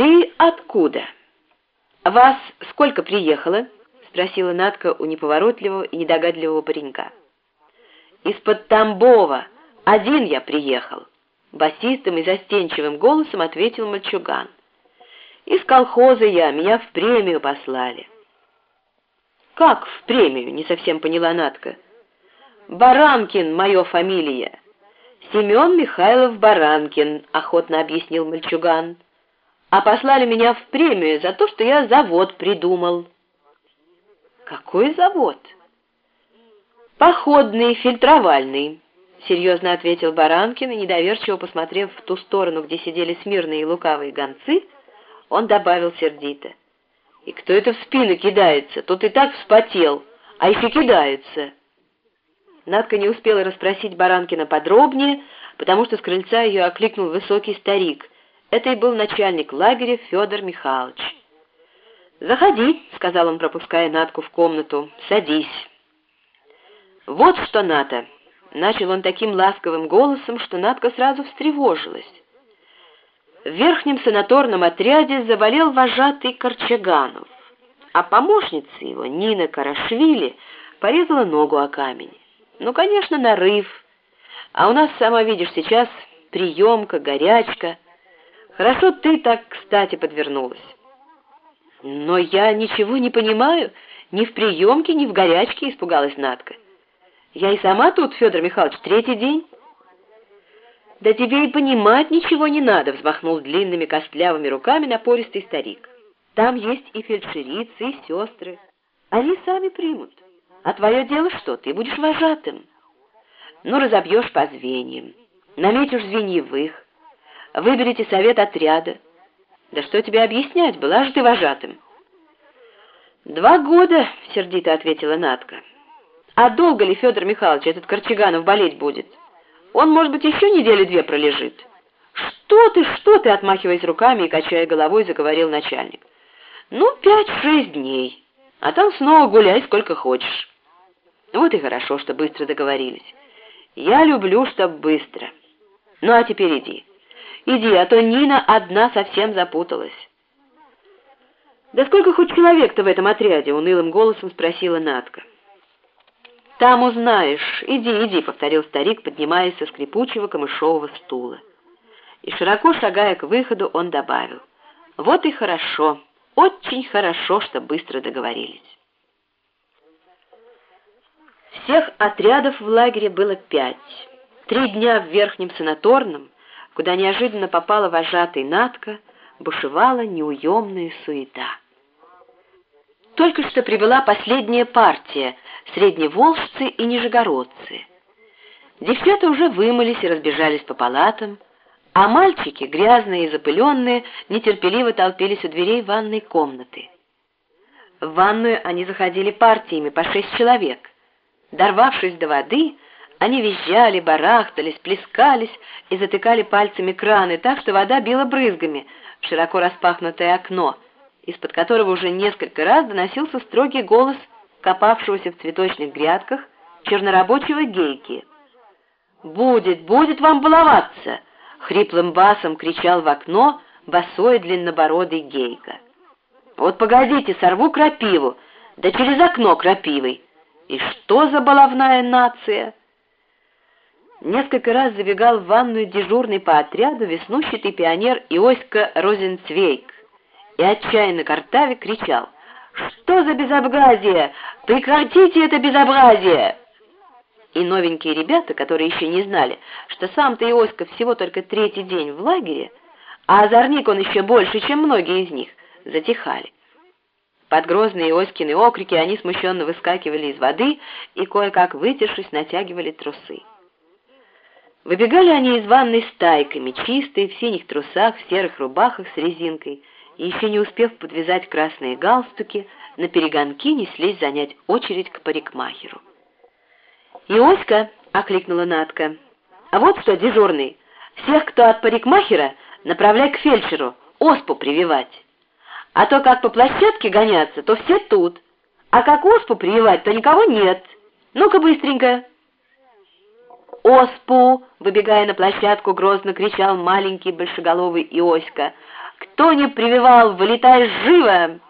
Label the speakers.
Speaker 1: «Ты откуда? Вас сколько приехало?» — спросила Надка у неповоротливого и недогадливого паренька. «Из-под Тамбова. Один я приехал», — басистым и застенчивым голосом ответил мальчуган. «Из колхоза я, меня в премию послали». «Как в премию?» — не совсем поняла Надка. «Баранкин — мое фамилия». «Семен Михайлов Баранкин», — охотно объяснил мальчуган. «А послали меня в премию за то, что я завод придумал». «Какой завод?» «Походный, фильтровальный», — серьезно ответил Баранкин, и, недоверчиво посмотрев в ту сторону, где сидели смирные и лукавые гонцы, он добавил сердито. «И кто это в спину кидается? Тут и так вспотел, а еще кидается». Надка не успела расспросить Баранкина подробнее, потому что с крыльца ее окликнул высокий старик. Это и был начальник лагеря Федор Михайлович. «Заходи», — сказал он, пропуская Натку в комнату, — «садись». «Вот что, Ната!» — начал он таким ласковым голосом, что Натка сразу встревожилась. В верхнем санаторном отряде заболел вожатый Корчаганов, а помощница его, Нина Карашвили, порезала ногу о камень. Ну, конечно, нарыв. А у нас, сама видишь, сейчас приемка, горячка. Хорошо ты так, кстати, подвернулась. Но я ничего не понимаю, ни в приемке, ни в горячке, испугалась Надка. Я и сама тут, Федор Михайлович, третий день. Да тебе и понимать ничего не надо, взмахнул длинными костлявыми руками напористый старик. Там есть и фельдшерицы, и сестры. Они сами примут. А твое дело что? Ты будешь вожатым. Ну, разобьешь по звеньям, наметишь звеньевых, выберите совет отряда. Да что тебе объяснять, была же ты вожатым. «Два года», — сердито ответила Натка. «А долго ли Федор Михайлович этот Корчаганов болеть будет? Он, может быть, еще недели две пролежит». «Что ты, что ты?» — отмахиваясь руками и качая головой, заговорил начальник. «Ну, пять-шесть дней, а там снова гуляй сколько хочешь». Вот и хорошо, что быстро договорились. Я люблю, чтоб быстро. Ну, а теперь иди. Иди, а то Нина одна совсем запуталась. «Да сколько хоть человек-то в этом отряде?» — унылым голосом спросила Натка. «Там узнаешь. Иди, иди», — повторил старик, поднимаясь со скрипучего камышового стула. И широко шагая к выходу, он добавил. «Вот и хорошо, очень хорошо, что быстро договорились». Всех отрядов в лагере было пять. Три дня в верхнем санаторном, куда неожиданно попала вожатый Натка, бушевала неуемная суета. Только что прибыла последняя партия — средневолжцы и нижегородцы. Девчата уже вымылись и разбежались по палатам, а мальчики, грязные и запыленные, нетерпеливо толпились у дверей ванной комнаты. В ванную они заходили партиями по шесть человек — Дорвавшись до воды, они визжали, барахтались, плескались и затыкали пальцами краны так, что вода била брызгами в широко распахнутое окно, из-под которого уже несколько раз доносился строгий голос копавшегося в цветочных грядках чернорабочего гейки. «Будет, будет вам баловаться!» — хриплым басом кричал в окно босой длиннобородый гейка. «Вот погодите, сорву крапиву, да через окно крапивой!» И что за баловная нация? Несколько раз забегал в ванную дежурный по отряду веснущатый пионер Иоська Розенцвейк и отчаянно картаве кричал «Что за безобразие? Прекратите это безобразие!» И новенькие ребята, которые еще не знали, что сам-то Иоська всего только третий день в лагере, а озорник он еще больше, чем многие из них, затихали. Под грозные Оськины окрики они смущенно выскакивали из воды и, кое-как вытершись, натягивали трусы. Выбегали они из ванной стайками, чистые, в синих трусах, в серых рубахах с резинкой, и еще не успев подвязать красные галстуки, на перегонки неслись занять очередь к парикмахеру. «Иоська!» — окликнула Натка. «А вот что, дежурный, всех, кто от парикмахера, направляй к фельдшеру, оспу прививать». А то как по площадке гоняться, то все тут. А как оспу прививать, то никого нет. Ну-ка быстренько. «Оспу!» — выбегая на площадку, грозно кричал маленький большеголовый Иоська. Кто не прививал, вылетай живо!»